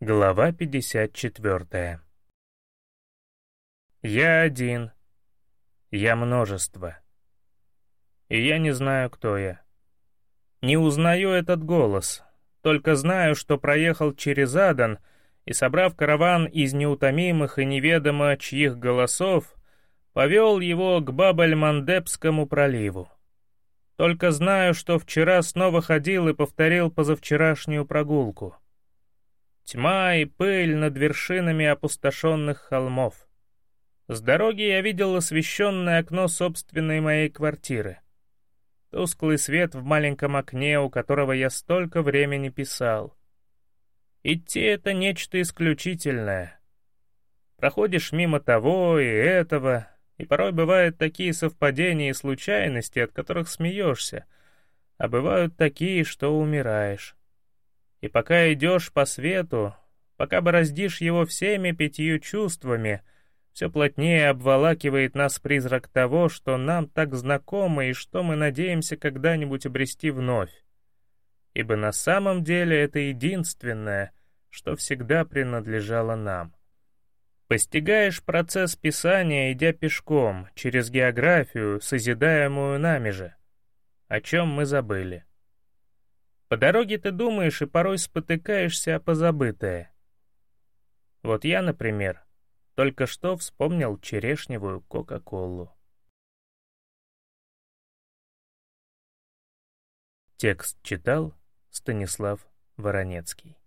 Глава 54 Я один. Я множество. И я не знаю, кто я. Не узнаю этот голос, только знаю, что проехал через Адан и, собрав караван из неутомимых и неведомо чьих голосов, повел его к Бабаль-Мандебскому проливу. Только знаю, что вчера снова ходил и повторил позавчерашнюю прогулку — Тьма и пыль над вершинами опустошенных холмов. С дороги я видел освещенное окно собственной моей квартиры. Тусклый свет в маленьком окне, у которого я столько времени писал. Идти — это нечто исключительное. Проходишь мимо того и этого, и порой бывают такие совпадения и случайности, от которых смеешься, а бывают такие, что умираешь. И пока идешь по свету, пока бороздишь его всеми пятью чувствами, все плотнее обволакивает нас призрак того, что нам так знакомо и что мы надеемся когда-нибудь обрести вновь. Ибо на самом деле это единственное, что всегда принадлежало нам. Постигаешь процесс писания, идя пешком, через географию, созидаемую нами же. О чем мы забыли. По дороге ты думаешь и порой спотыкаешься о позабытое. Вот я, например, только что вспомнил черешневую Кока-Колу. Текст читал Станислав Воронецкий.